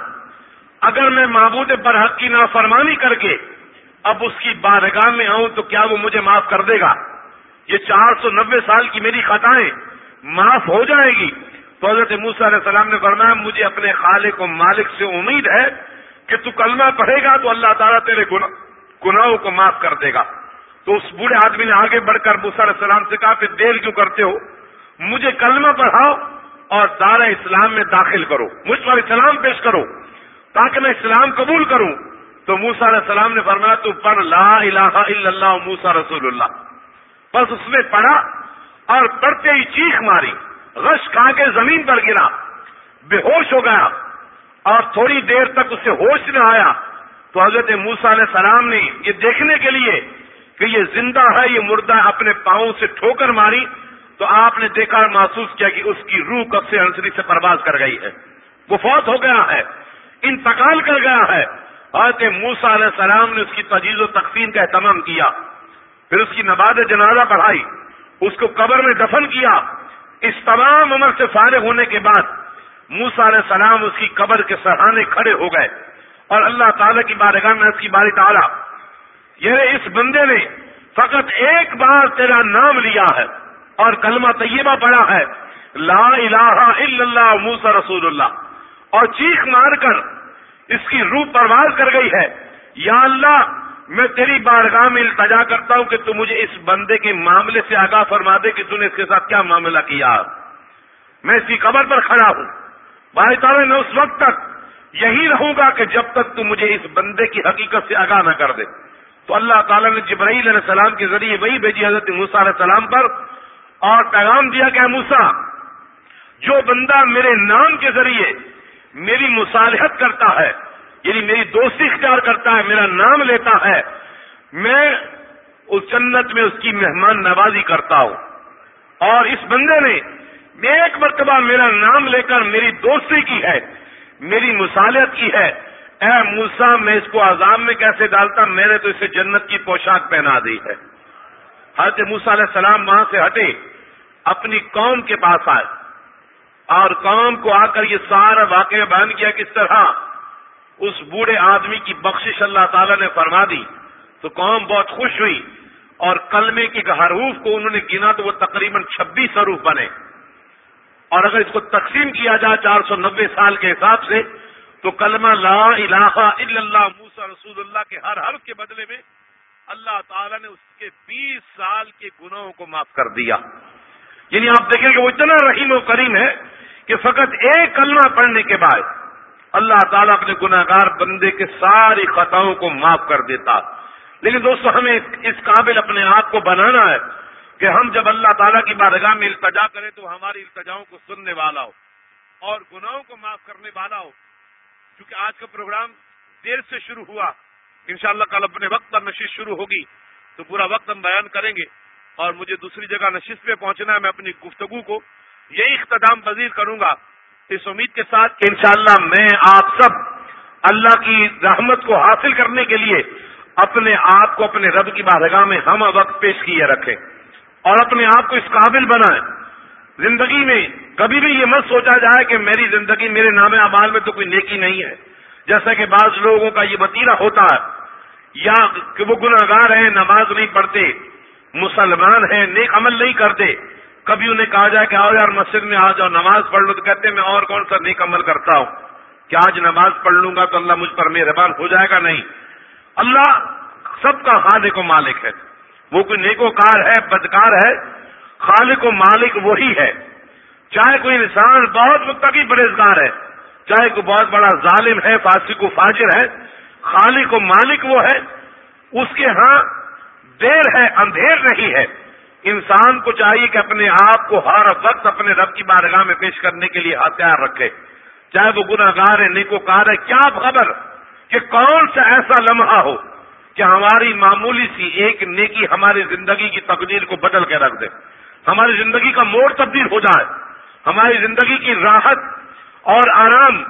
اگر میں معبود برحق کی نافرمانی کر کے اب اس کی بارگاہ میں آؤں تو کیا وہ مجھے معاف کر دے گا؟ یہ چار سو نبے سال کی میری خطائیں معاف ہو جائے گی۔ تو حضرت موسا علیہ السلام نے فرمایا، مجھے اپنے خالق و مالک سے امید ہے کہ تو کلمہ پڑھے گا تو اللہ تعالیٰ تیرے گناہوں کو معاف کر دے گا۔ تو اس بوڑھے آدمی نے آگے بڑھ کر علیہ السلام سے کہا کہ دیر کیوں کرتے ہو؟ مجھے کلمہ پڑھاؤ اور دار اسلام میں داخل کرو، مجھ پر اسلام پیش کرو، تاکہ میں اسلام قبول کروں۔ تو موسا علیہ السلام نے فرمایا، تو پڑھ، لا الہ الا اللہ موسا رسول اللہ. بس اس نے پڑھا اور پڑھتے ہی چیخ ماری رش کھا کے زمین پر گرا، بے ہوش ہو گیا۔ اور تھوڑی دیر تک اسے ہوش نہ آیا۔ تو حضرت موسا علیہ السلام نے یہ دیکھنے کے لیے کہ یہ زندہ ہے، یہ مردہ اپنے پاؤں سے ٹھوکر ماری۔ تو آپ نے دیکھا اور محسوس کیا کہ اس کی روح کب سے انسری سے پرواز کر گئی ہے۔ وہ فوت ہو گیا ہے، انتقال کر گیا ہے۔ حضرت موسا علیہ السلام نے اس کی تجیز و تقسیم کا اہتمام کیا، پھر اس کی نباد جنازہ پڑھائی، اس کو قبر میں دفن کیا۔ اس تمام عمر سے فارغ ہونے کے بعد موسا علیہ السلام اس کی قبر کے سرحانے کھڑے ہو گئے اور اللہ تعالی کی بارگاہ میں اس کی باری ڈالا یہ یعنی اس بندے نے فقط ایک بار تیرا نام لیا ہے اور کلمہ طیبہ پڑا ہے، لا الہ الا اللہ موسا رسول اللہ۔ اور چیخ مار کر اس کی روح پرواز کر گئی ہے۔ یا اللہ، میں تیری بارگاہ میں التجا کرتا ہوں کہ تو مجھے اس بندے کے معاملے سے آگاہ فرما دے کہ تو نے اس کے ساتھ کیا معاملہ کیا۔ میں اس کی قبر پر کھڑا ہوں۔ بھائی تعالیٰ میں اس وقت تک یہی رہوں گا کہ جب تک تو مجھے اس بندے کی حقیقت سے آگاہ نہ کر دے۔ تو اللہ تعالیٰ نے جبرائیل علیہ السلام کے ذریعے وہی بھیجی حضرت موسا علیہ السلام پر اور پیغام دیا کہ موسا جو بندہ میرے نام کے ذریعے میری مصالحت کرتا ہے یعنی میری دوستی اختیار کرتا ہے، میرا نام لیتا ہے، میں اس جنت میں اس کی مہمان نوازی کرتا ہوں۔ اور اس بندے نے ایک مرتبہ میرا نام لے کر میری دوستی کی ہے، میری مصالحت کی ہے۔ اے موسا میں اس کو عذاب میں کیسے ڈالتا؟ میں نے تو اسے جنت کی پوشاک پہنا دی ہے۔ حضرت موسا علیہ السلام وہاں سے ہٹے، اپنی قوم کے پاس آئے۔ اور قوم کو آ کر یہ سارا واقعہ بیان کیا کس طرح؟ اس بوڑھے آدمی کی بخشش اللہ تعالیٰ نے فرما دی۔ تو قوم بہت خوش ہوئی اور کلمے کے حروف کو انہوں نے گنا تو وہ تقریباً چھبیس حروف بنے۔ اور اگر اس کو تقسیم کیا جائے چار سو نبے سال کے حساب سے، تو کلمہ لا الہ الا اللہ موسا رسول اللہ کے ہر حرف کے بدلے میں اللہ تعالیٰ نے اس کے بیس سال کے گناہوں کو معاف کر دیا۔ یعنی آپ دیکھیں کہ وہ اتنا رحیم و کریم ہے کہ فقط ایک کلمہ پڑھنے کے بعد اللہ تعالیٰ اپنے گناگار بندے کے ساری خطاؤں کو معاف کر دیتا۔ لیکن دوستو، ہمیں اس قابل اپنے آپ کو بنانا ہے کہ ہم جب اللہ تعالیٰ کی بارگاہ میں التجا کریں تو ہماری التجاؤں کو سننے والا ہو اور گناہوں کو معاف کرنے والا ہو۔ کیونکہ آج کا پروگرام دیر سے شروع ہوا۔ انشاءاللہ کل اپنے وقت پر نشست شروع ہوگی۔ تو پورا وقت ہم بیان کریں گے اور مجھے دوسری جگہ نشست پہ پہنچنا ہے، میں اپنی گفتگو کو یہی اختتام پذیر کروں گا اس امید کے ساتھ کہ انشاءاللہ میں آپ سب اللہ کی رحمت کو حاصل کرنے کے لیے اپنے آپ کو اپنے رب کی بارگاہ میں ہم وقت پیش کیے رکھیں اور اپنے آپ کو اس قابل بنائیں۔ زندگی میں کبھی بھی یہ مت سوچا جائے کہ میری زندگی میرے نام اعمال میں تو کوئی نیکی نہیں ہے۔ جیسا کہ بعض لوگوں کا یہ وطیرہ ہوتا ہے، یا کہ وہ گناہ گار ہیں، نماز نہیں پڑھتے، مسلمان ہیں، نیک عمل نہیں کرتے۔ کبھی انہیں کہا جائے کہ آؤ یار مسجد میں آ جاؤ، نماز پڑھ لو، تو کہتے ہیں میں اور کون سا نیک عمل کرتا ہوں؟ کہ آج نماز پڑھ لوں گا تو اللہ مجھ پر مہربان ہو جائے گا نہیں؟ اللہ سب کا خالق و مالک ہے۔ وہ کوئی نیکو کار ہے، بدکار ہے، خالق و مالک وہی ہے۔ چاہے کوئی انسان بہت متقی پرہزگار ہے، چاہے کوئی بہت بڑا ظالم ہے، فاسق و فاجر ہے، خالق و مالک وہ ہے۔ اس کے ہاں دیر ہے، اندھیر نہیں ہے۔ انسان کو چاہیے کہ اپنے آپ کو ہر وقت اپنے رب کی بارگاہ میں پیش کرنے کے لیے ہتھیار رکھے۔ چاہے وہ گناہ گار ہے نیکو کار ہے، کیا خبر کہ کون سا ایسا لمحہ ہو کہ ہماری معمولی سی ایک نیکی ہماری زندگی کی تقدیر کو بدل کے رکھ دے۔ ہماری زندگی کا موڑ تبدیل ہو جائے۔ ہماری زندگی کی راحت اور آرام،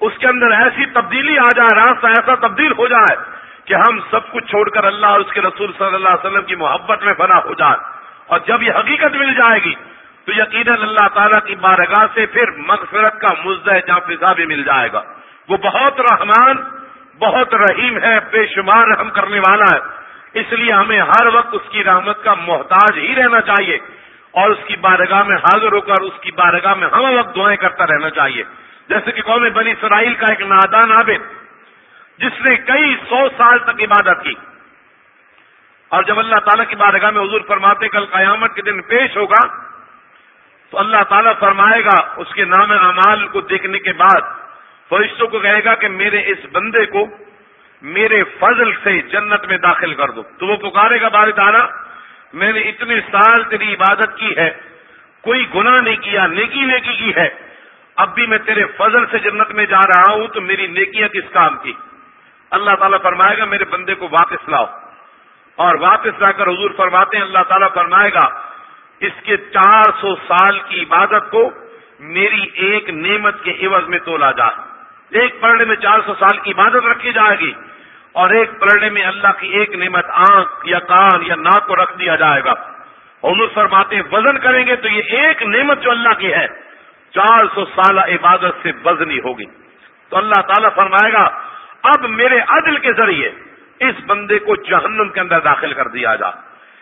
اس کے اندر ایسی تبدیلی آ جائے، راستہ ایسا تبدیل ہو جائے کہ ہم سب کچھ چھوڑ کر اللہ اور اس کے رسول صلی اللہ علیہ وسلم کی محبت میں بنا ہو جائے۔ اور جب یہ حقیقت مل جائے گی تو یقیناً اللہ تعالیٰ کی بارگاہ سے پھر مغفرت کا مزہ جہاں بھی مل جائے گا۔ وہ بہت رحمان، بہت رحیم ہے، بے شمار رحم کرنے والا ہے۔ اس لیے ہمیں ہر وقت اس کی رحمت کا محتاج ہی رہنا چاہیے اور اس کی بارگاہ میں حاضر ہو کر اس کی بارگاہ میں ہر وقت دعائیں کرتا رہنا چاہیے۔ جیسے کہ قوم بنی اسرائیل کا ایک نادان عابد، جس نے کئی سو سال تک عبادت کی۔ اور جب اللہ تعالیٰ کی بارگاہ میں حضور فرماتے کل قیامت کے دن پیش ہوگا، تو اللہ تعالیٰ فرمائے گا اس کے نام اعمال کو دیکھنے کے بعد، فرشتوں کو کہے گا کہ میرے اس بندے کو میرے فضل سے جنت میں داخل کر دو۔ تو وہ پکارے گا بار تعالیٰ میں نے اتنے سال تیری عبادت کی ہے، کوئی گناہ نہیں کیا، نیکی نیکی کی ہے، اب بھی میں تیرے فضل سے جنت میں جا رہا ہوں، تو میری نیکیاں کس کام کی؟ اللہ تعالیٰ فرمائے گا میرے بندے کو واپس لاؤ۔ اور واپس لا کر حضور فرماتے ہیں، اللہ تعالیٰ فرمائے گا، اس کے چار سو سال کی عبادت کو میری ایک نعمت کے عوض میں تولا جا۔ ایک پرڑے میں چار سو سال کی عبادت رکھی جائے گی اور ایک پرڑے میں اللہ کی ایک نعمت، آنکھ یا کان یا ناک کو رکھ دیا جائے گا۔ حضور فرماتے ہیں، وزن کریں گے تو یہ ایک نعمت جو اللہ کی ہے، چار سو سال عبادت سے وزنی ہوگی۔ تو اللہ تعالیٰ فرمائے گا، اب میرے عدل کے ذریعے اس بندے کو جہنم کے اندر داخل کر دیا جا۔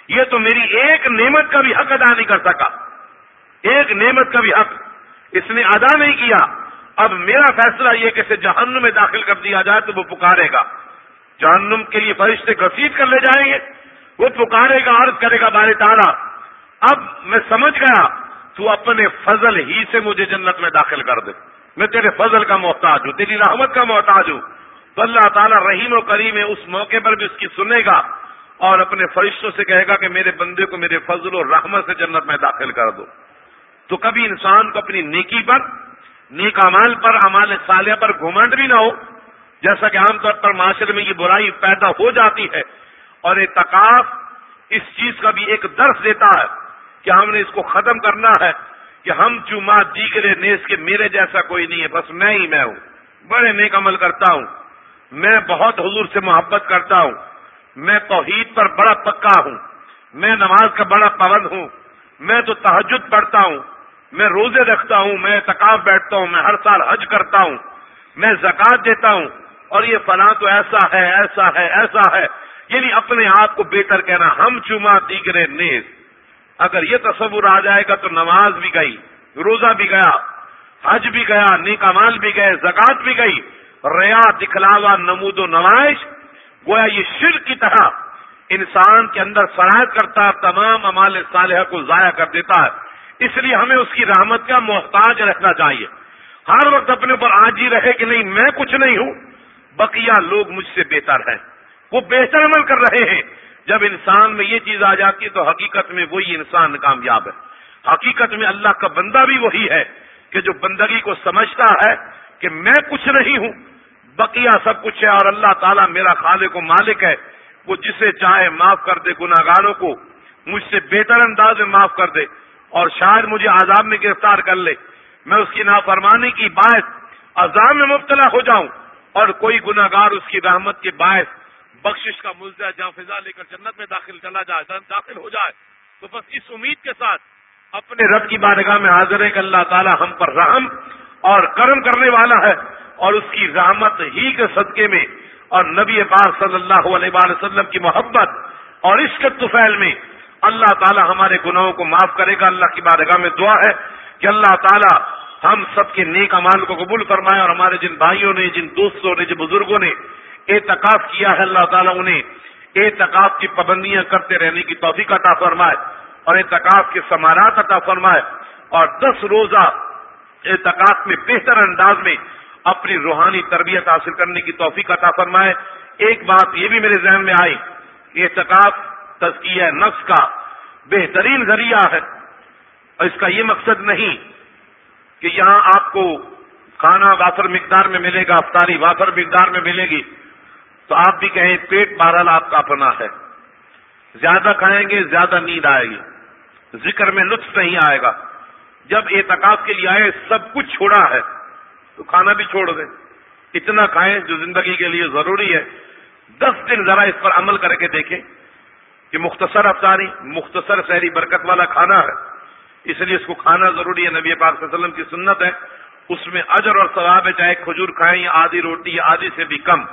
یہ تو میری ایک نعمت کا بھی حق ادا نہیں کر سکا۔ ایک نعمت کا بھی حق۔ اس نے ادا نہیں کیا۔ اب میرا فیصلہ یہ کہ اسے جہنم میں داخل کر دیا جائے تو وہ پکارے گا۔ جہنم کے لیے فرشتے گسیٹ کر لے جائیں گے۔ وہ پکارے گا، عرض کرے گا بار تعالیٰ اب میں سمجھ گیا، تو اپنے فضل ہی سے مجھے جنت میں داخل کر دے۔ میں تیرے فضل کا محتاج ہوں، تیری رحمت کا محتاج ہوں۔ تو اللہ تعالیٰ رحیم و کریم ہے، اس موقع پر بھی اس کی سنے گا اور اپنے فرشتوں سے کہے گا کہ میرے بندے کو میرے فضل و رحمت سے جنت میں داخل کر دو۔ تو کبھی انسان کو اپنی نیکی پر، نیک امال پر امال صالح پر گھمنڈ بھی نہ ہو۔ جیسا کہ عام طور پر معاشرے میں یہ برائی پیدا ہو جاتی ہے اور اعتکاف اس چیز کا بھی ایک درس دیتا ہے کہ ہم نے اس کو ختم کرنا ہے کہ ہم چما دیگرے نیس کے میرے جیسا کوئی نہیں ہے، بس میں ہی میں ہوں، بڑے نیک عمل کرتا ہوں۔ میں بہت حضور سے محبت کرتا ہوں۔ میں توحید پر بڑا پکا ہوں۔ میں نماز کا بڑا پابند ہوں۔ میں تو تحجد پڑھتا ہوں۔ میں روزے رکھتا ہوں۔ میں تقاف بیٹھتا ہوں۔ میں ہر سال حج کرتا ہوں۔ میں زکات دیتا ہوں۔ اور یہ فلاں تو ایسا ہے ایسا ہے ایسا ہے۔ یعنی اپنے آپ کو بہتر کہنا۔ ہم چما دیگرے نیز۔ اگر یہ تصور آ جائے گا تو نماز بھی گئی، روزہ بھی گیا، حج بھی گیا نیکامال بھی گئے زکات بھی گئی۔ ریا دکھلاوا نمود و نمائش، گویا یہ شر کی طرح انسان کے اندر سرایت کرتا ہے، تمام امال صالحہ کو ضائع کر دیتا ہے۔ اس لیے ہمیں اس کی رحمت کا محتاج رکھنا چاہیے۔ ہر وقت اپنے اوپر آج ہی رہے کہ نہیں، میں کچھ نہیں ہوں۔ بقیہ لوگ مجھ سے بہتر ہیں۔ وہ بہتر عمل کر رہے ہیں۔ جب انسان میں یہ چیز آ جاتی ہے تو حقیقت میں وہی انسان کامیاب ہے۔ حقیقت میں اللہ کا بندہ بھی وہی ہے کہ جو بندگی کو سمجھتا ہے کہ میں کچھ نہیں ہوں۔ بقیہ سب کچھ ہے اور اللہ تعالیٰ میرا خالق و مالک ہے۔ وہ جسے چاہے معاف کر دے گناگاروں کو، مجھ سے بہتر انداز میں معاف کر دے اور شاید مجھے عذاب میں گرفتار کر لے۔ میں اس کی نافرمانی کی باعث عذاب میں مبتلا ہو جاؤں اور کوئی گناگار اس کی رحمت کے باعث بخشش کا ملزہ جہاں فضا لے کر جنت میں داخل چلا جائے داخل ہو جائے۔ تو بس اس امید کے ساتھ اپنے رب کی بارگاہ میں حاضر ہے کہ اللہ تعالی ہم پر رحم اور کرم کرنے والا ہے۔ اور اس کی رحمت ہی کے صدقے میں اور نبی پاک صلی اللہ علیہ وسلم کی محبت اور اس کے طفیل میں اللہ تعالی ہمارے گناہوں کو معاف کرے گا۔ اللہ کی بارگاہ میں دعا ہے کہ اللہ تعالی ہم سب کے نیک امال کو قبول فرمائے اور ہمارے جن بھائیوں نے، جن دوستوں نے، جن بزرگوں نے اعتکاف کیا ہے، اللہ تعالیٰ انہیں اعتکاف کی پابندیاں کرتے رہنے کی توفیق عطا فرمائے اور اعتکاف کے سمارات عطا فرمائے اور دس روزہ اعتکاف میں بہتر انداز میں اپنی روحانی تربیت حاصل کرنے کی توفیق عطا فرمائے۔ ایک بات یہ بھی میرے ذہن میں آئی اعتکاف تزکیہ نفس کا بہترین ذریعہ ہے۔ اور اس کا یہ مقصد نہیں کہ یہاں آپ کو کھانا وافر مقدار میں ملے گا، افطاری وافر مقدار میں ملے گی۔ تو آپ بھی کہیں پیٹ بہرحال آپ کا اپنا ہے۔ زیادہ کھائیں گے، زیادہ نیند آئے گی۔ ذکر میں لطف نہیں آئے گا۔ جب اعتکاف کے لیے آئے، سب کچھ چھوڑا ہے۔ تو کھانا بھی چھوڑ دیں۔ اتنا کھائیں جو زندگی کے لیے ضروری ہے۔ دس دن ذرا اس پر عمل کر کے دیکھیں کہ مختصر افطاری، مختصر شہری برکت والا کھانا ہے۔ اس لیے اس کو کھانا ضروری ہے۔ نبی پاک صلی اللہ علیہ وسلم کی سنت ہے۔ اس میں اجر اور ثواب ہے، چاہے کھجور کھائیں یا آدھی روٹی یا آدھی سے بھی کم۔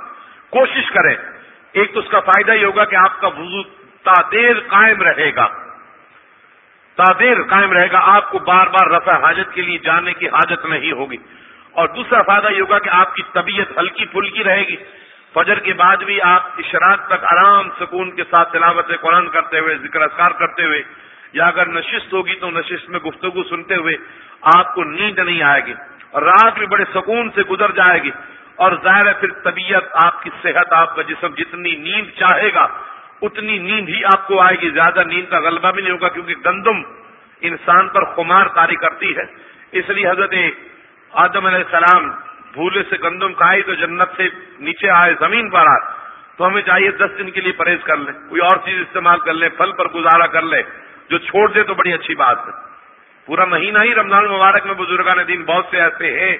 کوشش کریں۔ ایک تو اس کا فائدہ یہ ہوگا کہ آپ کا وضو تادیر قائم رہے گا۔ تادیر قائم رہے گا۔ آپ کو بار بار رفع حاجت کے لیے جانے کی حاجت نہیں ہوگی۔ اور دوسرا فائدہ یہ ہوگا کہ آپ کی طبیعت ہلکی پھلکی رہے گی۔ فجر کے بعد بھی آپ اشراق تک آرام سکون کے ساتھ تلاوت قرآن کرتے ہوئے، ذکر اذکار کرتے ہوئے، یا اگر نشست ہوگی تو نشست میں گفتگو سنتے ہوئے آپ کو نیند نہیں آئے گی اور رات بھی بڑے سکون سے گزر جائے گی۔ اور ظاہر ہے پھر طبیعت آپ کی صحت، آپ کا جسم جتنی نیند چاہے گا، اتنی نیند ہی آپ کو آئے گی۔ زیادہ نیند کا غلبہ بھی نہیں ہوگا کیونکہ گندم انسان پر خمار کاری کرتی ہے۔ اس لیے حضرت آدم علیہ السلام بھولے سے گندم کھائی تو جنت سے نیچے آئے زمین پر آئے، تو ہمیں چاہیے دس دن کے لیے پرہیز کر لیں، کوئی اور چیز استعمال کر لیں، پھل پر گزارا کر لیں، جو چھوڑ دے تو بڑی اچھی بات ہے۔ پورا مہینہ ہی رمضان مبارک میں بزرگان دین بہت سے ایسے ہیں،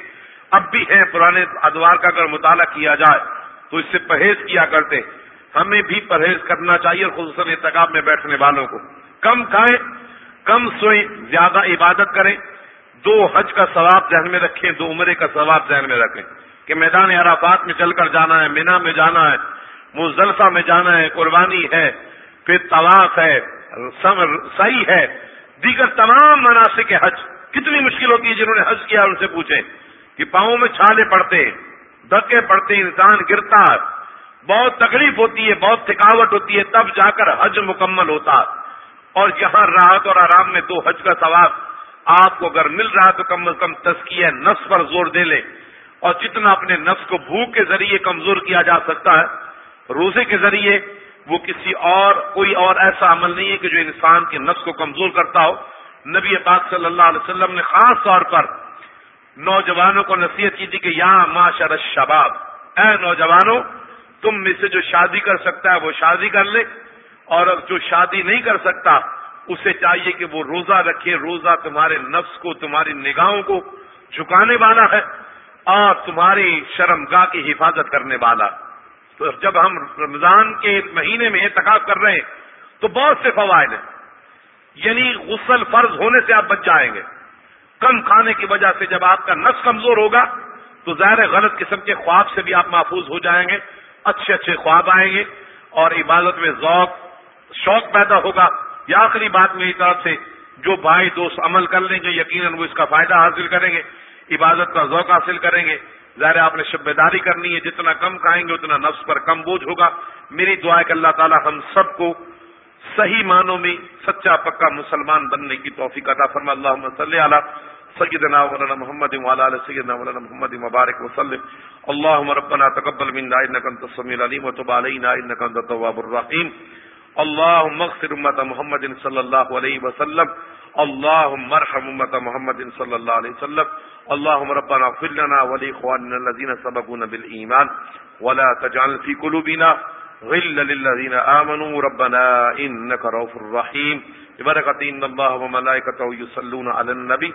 اب بھی ہیں، پرانے ادوار کا اگر مطالعہ کیا جائے تو اس سے پرہیز کیا کرتے۔ ہمیں بھی پرہیز کرنا چاہیے، خصوصاً اعتکاب میں بیٹھنے والوں کو۔ کم کھائیں، کم سوئیں، زیادہ عبادت کریں۔ دو حج کا ثواب ذہن میں رکھیں، دو عمرے کا ثواب ذہن میں رکھیں۔ کہ میدان عرافات میں چل کر جانا ہے، مینا میں جانا ہے، مزدلفہ میں جانا ہے، قربانی ہے، پھر طواف ہے صحیح ہے۔ دیگر تمام مناسب حج، کتنی مشکل ہوتی ہے جنہوں نے حج کیا ان سے پوچھیں۔ کہ پاؤں میں چھالے پڑتے، دھکے پڑتے، انسان گرتا ہے بہت تکلیف ہوتی ہے، بہت تھکاوٹ ہوتی ہے، تب جا کر حج مکمل ہوتا۔ اور یہاں راحت اور آرام میں دو حج کا ثواب آپ کو اگر مل رہا تو کم از کم تسکیہ نفس پر زور دے لے اور جتنا اپنے نفس کو بھوک کے ذریعے کمزور کیا جا سکتا ہے، روزے کے ذریعے وہ کسی اور، کوئی اور ایسا عمل نہیں ہے کہ جو انسان کے نفس کو کمزور کرتا ہو۔ نبی پاک صلی اللہ علیہ وسلم نے خاص طور پر نوجوانوں کو نصیحت کی تھی کہ یا معاشر شباب اے نوجوانوں، تم میں سے جو شادی کر سکتا ہے وہ شادی کر لے اور جو شادی نہیں کر سکتا اسے چاہیے کہ وہ روزہ رکھے، روزہ تمہارے نفس کو، تمہاری نگاہوں کو جھکانے والا ہے اور تمہاری شرم گاہ کی حفاظت کرنے والا۔ تو جب ہم رمضان کے مہینے میں احتکاب کر رہے ہیں تو بہت سے فوائد ہیں۔ یعنی غسل فرض ہونے سے آپ بچ جائیں گے۔ کم کھانے کی وجہ سے جب آپ کا نفس کمزور ہوگا تو ظاہر غلط قسم کے خواب سے بھی آپ محفوظ ہو جائیں گے، اچھے اچھے خواب آئیں گے اور عبادت میں ذوق، شوق پیدا ہوگا۔ یا آخری بات میری طرف سے جو بھائی دوست عمل کر لیں گے، یقیناً وہ اس کا فائدہ حاصل کریں گے، عبادت کا ذوق حاصل کریں گے۔ ظاہر آپ نے شب داری کرنی ہے، جتنا کم کھائیں گے اتنا نفس پر کم بوجھ ہوگا۔ میری دعا ہے کہ اللہ تعالی ہم سب کو صحیح معنوں میں سچا پکا مسلمان بننے کی توفیق عطا فرما اللہ صلی علی سیدنا مولانا محمد وعلى ال سيدنا مولانا محمد مبارك وسلم۔ اللهم ربنا تقبل منا انك انت السميع العليم وتب علينا انك انت التواب الرحيم اللهم اغفر امه محمد صلى الله عليه وسلم. اللهم ارحم امه محمد صلى الله عليه وسلم. اللهم ربنا اغفر لنا ولاخواننا الذين سبقونا بالايمان ولا تجعل في قلوبنا غلا للذين امنوا ربنا انك رؤوف رحيم. ببركه ان الله وملائكته يصلون على النبي.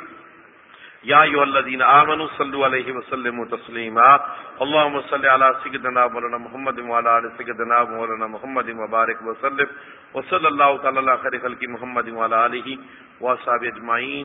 یا ایو الذین آمنوا صلوا علیہ وسلم تسلیما. اللهم صل علی سیدنا مولانا محمد وعلى ال سیدنا مولانا محمد مبارک وسلم. وصلی اللہ تعالی علی خیر خلق محمد وعلى اله واصحابہ اجمعین.